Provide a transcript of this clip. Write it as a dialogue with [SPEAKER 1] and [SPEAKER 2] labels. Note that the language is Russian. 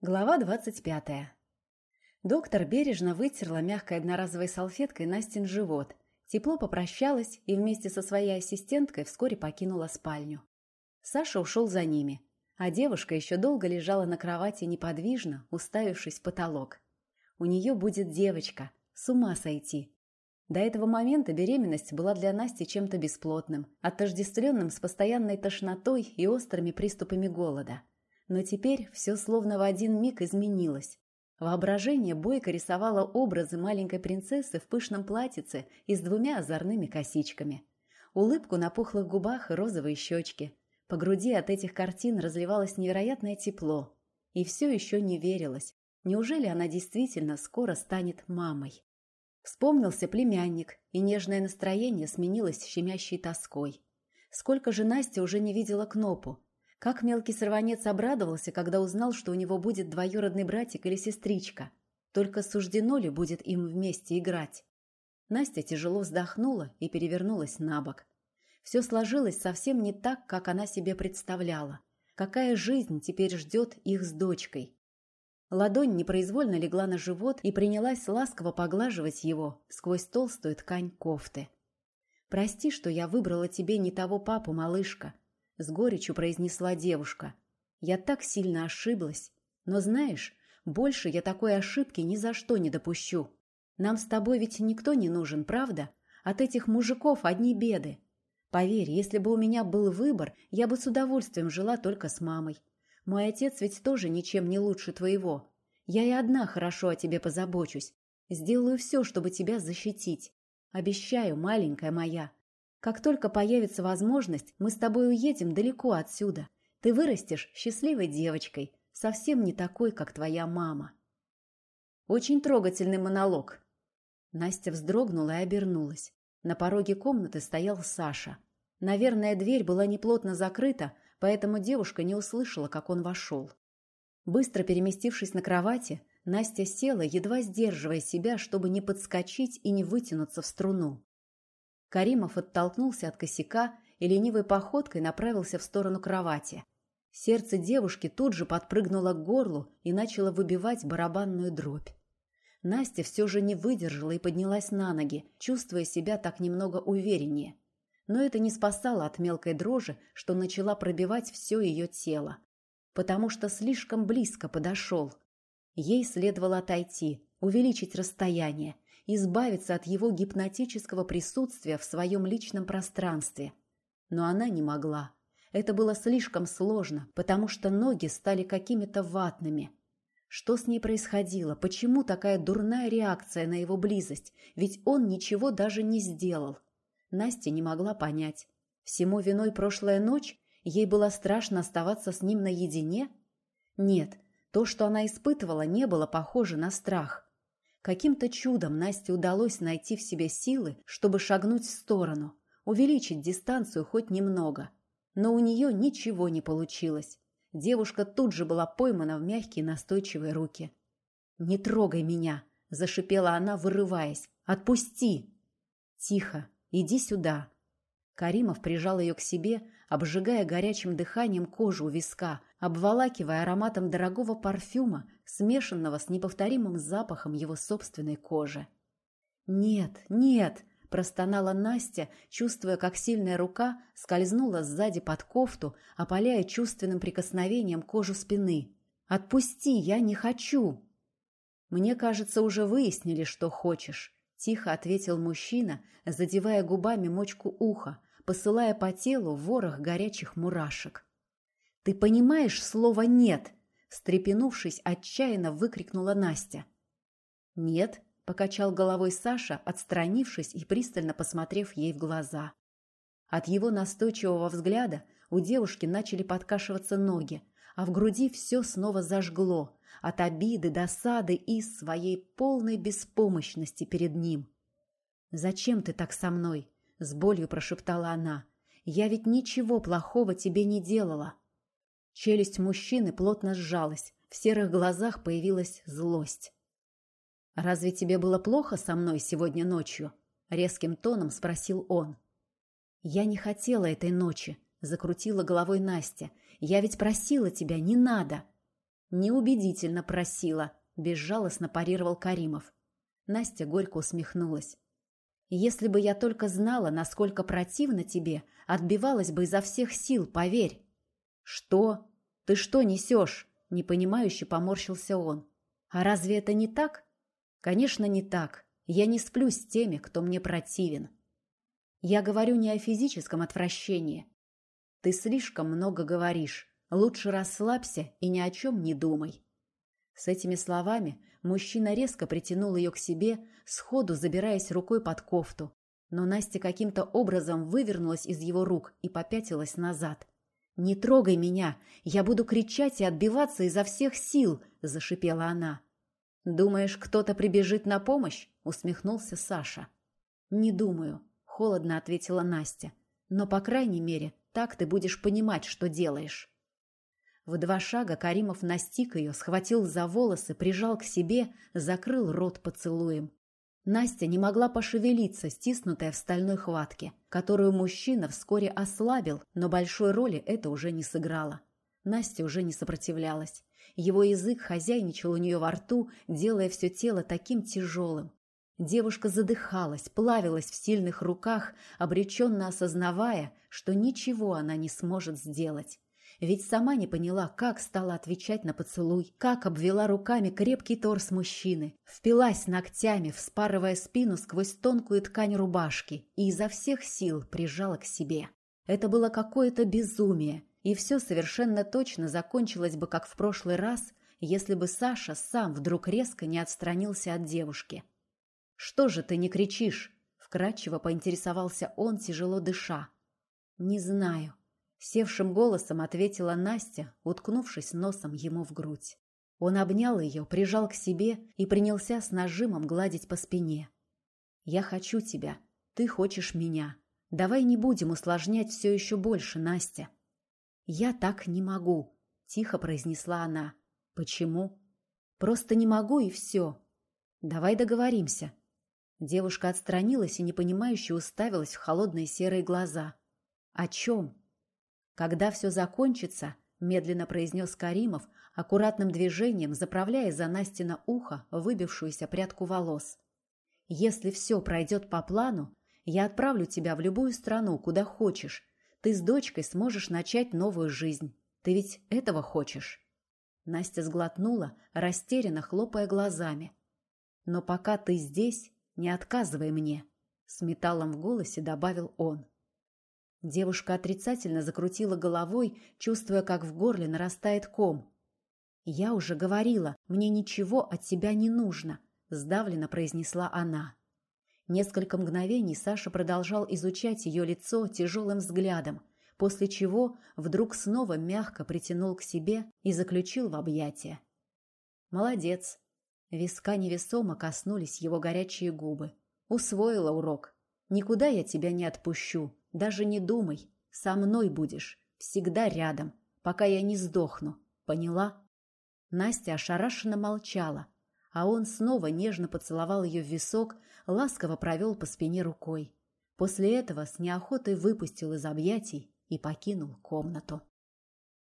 [SPEAKER 1] Глава двадцать пятая. Доктор бережно вытерла мягкой одноразовой салфеткой Настин живот, тепло попрощалась и вместе со своей ассистенткой вскоре покинула спальню. Саша ушел за ними, а девушка еще долго лежала на кровати неподвижно, уставившись в потолок. У нее будет девочка, с ума сойти. До этого момента беременность была для Насти чем-то бесплотным, отождествленным с постоянной тошнотой и острыми приступами голода – но теперь все словно в один миг изменилось. Воображение бойко рисовало образы маленькой принцессы в пышном платьице и с двумя озорными косичками. Улыбку на пухлых губах и розовые щечки. По груди от этих картин разливалось невероятное тепло. И все еще не верилось. Неужели она действительно скоро станет мамой? Вспомнился племянник, и нежное настроение сменилось щемящей тоской. Сколько же Настя уже не видела Кнопу, как мелкий сорванец обрадовался, когда узнал, что у него будет двоюродный братик или сестричка. Только суждено ли будет им вместе играть? Настя тяжело вздохнула и перевернулась на бок. Все сложилось совсем не так, как она себе представляла. Какая жизнь теперь ждет их с дочкой? Ладонь непроизвольно легла на живот и принялась ласково поглаживать его сквозь толстую ткань кофты. «Прости, что я выбрала тебе не того папу, малышка», с горечью произнесла девушка. Я так сильно ошиблась. Но знаешь, больше я такой ошибки ни за что не допущу. Нам с тобой ведь никто не нужен, правда? От этих мужиков одни беды. Поверь, если бы у меня был выбор, я бы с удовольствием жила только с мамой. Мой отец ведь тоже ничем не лучше твоего. Я и одна хорошо о тебе позабочусь. Сделаю все, чтобы тебя защитить. Обещаю, маленькая моя. Как только появится возможность, мы с тобой уедем далеко отсюда. Ты вырастешь счастливой девочкой, совсем не такой, как твоя мама. Очень трогательный монолог. Настя вздрогнула и обернулась. На пороге комнаты стоял Саша. Наверное, дверь была неплотно закрыта, поэтому девушка не услышала, как он вошел. Быстро переместившись на кровати, Настя села, едва сдерживая себя, чтобы не подскочить и не вытянуться в струну. Каримов оттолкнулся от косяка и ленивой походкой направился в сторону кровати. Сердце девушки тут же подпрыгнуло к горлу и начало выбивать барабанную дробь. Настя все же не выдержала и поднялась на ноги, чувствуя себя так немного увереннее. Но это не спасало от мелкой дрожи, что начала пробивать все ее тело. Потому что слишком близко подошел. Ей следовало отойти, увеличить расстояние, избавиться от его гипнотического присутствия в своем личном пространстве. Но она не могла. Это было слишком сложно, потому что ноги стали какими-то ватными. Что с ней происходило? Почему такая дурная реакция на его близость? Ведь он ничего даже не сделал. Настя не могла понять. Всему виной прошлая ночь? Ей было страшно оставаться с ним наедине? Нет, то, что она испытывала, не было похоже на страх. Каким-то чудом Насте удалось найти в себе силы, чтобы шагнуть в сторону, увеличить дистанцию хоть немного. Но у нее ничего не получилось. Девушка тут же была поймана в мягкие настойчивые руки. «Не трогай меня!» – зашипела она, вырываясь. «Отпусти!» «Тихо! Иди сюда!» Каримов прижал ее к себе, обжигая горячим дыханием кожу у виска, обволакивая ароматом дорогого парфюма, смешанного с неповторимым запахом его собственной кожи. «Нет, нет!» – простонала Настя, чувствуя, как сильная рука скользнула сзади под кофту, опаляя чувственным прикосновением кожу спины. «Отпусти, я не хочу!» «Мне кажется, уже выяснили, что хочешь», – тихо ответил мужчина, задевая губами мочку уха, посылая по телу ворох горячих мурашек. «Ты понимаешь слово «нет»?» Встрепенувшись, отчаянно выкрикнула Настя. «Нет», — покачал головой Саша, отстранившись и пристально посмотрев ей в глаза. От его настойчивого взгляда у девушки начали подкашиваться ноги, а в груди все снова зажгло, от обиды, досады и своей полной беспомощности перед ним. «Зачем ты так со мной?» — с болью прошептала она. «Я ведь ничего плохого тебе не делала». Челюсть мужчины плотно сжалась, в серых глазах появилась злость. «Разве тебе было плохо со мной сегодня ночью?» — резким тоном спросил он. «Я не хотела этой ночи», — закрутила головой Настя. «Я ведь просила тебя, не надо». Неубедительно просила, безжалостно парировал Каримов. Настя горько усмехнулась. Если бы я только знала, насколько противно тебе, отбивалась бы изо всех сил, поверь. Что? Ты что несешь? Непонимающе поморщился он. А разве это не так? Конечно, не так. Я не сплю с теми, кто мне противен. Я говорю не о физическом отвращении. Ты слишком много говоришь. Лучше расслабься и ни о чем не думай. С этими словами мужчина резко притянул ее к себе, сходу забираясь рукой под кофту. Но Настя каким-то образом вывернулась из его рук и попятилась назад. «Не трогай меня! Я буду кричать и отбиваться изо всех сил!» – зашипела она. «Думаешь, кто-то прибежит на помощь?» – усмехнулся Саша. «Не думаю», – холодно ответила Настя. «Но, по крайней мере, так ты будешь понимать, что делаешь». В два шага Каримов настиг ее, схватил за волосы, прижал к себе, закрыл рот поцелуем. Настя не могла пошевелиться, стиснутая в стальной хватке, которую мужчина вскоре ослабил, но большой роли это уже не сыграло. Настя уже не сопротивлялась. Его язык хозяйничал у нее во рту, делая все тело таким тяжелым. Девушка задыхалась, плавилась в сильных руках, обреченно осознавая, что ничего она не сможет сделать. Ведь сама не поняла, как стала отвечать на поцелуй, как обвела руками крепкий торс мужчины, впилась ногтями, вспарывая спину сквозь тонкую ткань рубашки и изо всех сил прижала к себе. Это было какое-то безумие, и все совершенно точно закончилось бы, как в прошлый раз, если бы Саша сам вдруг резко не отстранился от девушки. «Что же ты не кричишь?» — вкратчиво поинтересовался он, тяжело дыша. «Не знаю», Севшим голосом ответила Настя, уткнувшись носом ему в грудь. Он обнял ее, прижал к себе и принялся с нажимом гладить по спине. «Я хочу тебя. Ты хочешь меня. Давай не будем усложнять все еще больше, Настя». «Я так не могу», — тихо произнесла она. «Почему?» «Просто не могу, и все. Давай договоримся». Девушка отстранилась и непонимающе уставилась в холодные серые глаза. «О чем?» «Когда все закончится», — медленно произнес Каримов, аккуратным движением заправляя за Настина ухо выбившуюся прядку волос. «Если все пройдет по плану, я отправлю тебя в любую страну, куда хочешь. Ты с дочкой сможешь начать новую жизнь. Ты ведь этого хочешь?» Настя сглотнула, растерянно хлопая глазами. «Но пока ты здесь, не отказывай мне», — с металлом в голосе добавил он. Девушка отрицательно закрутила головой, чувствуя, как в горле нарастает ком. «Я уже говорила, мне ничего от тебя не нужно», — сдавленно произнесла она. Несколько мгновений Саша продолжал изучать ее лицо тяжелым взглядом, после чего вдруг снова мягко притянул к себе и заключил в объятия. «Молодец!» Виска невесомо коснулись его горячие губы. «Усвоила урок. Никуда я тебя не отпущу. Даже не думай. Со мной будешь. Всегда рядом, пока я не сдохну. Поняла?» Настя ошарашенно молчала, а он снова нежно поцеловал ее в висок, ласково провел по спине рукой. После этого с неохотой выпустил из объятий и покинул комнату.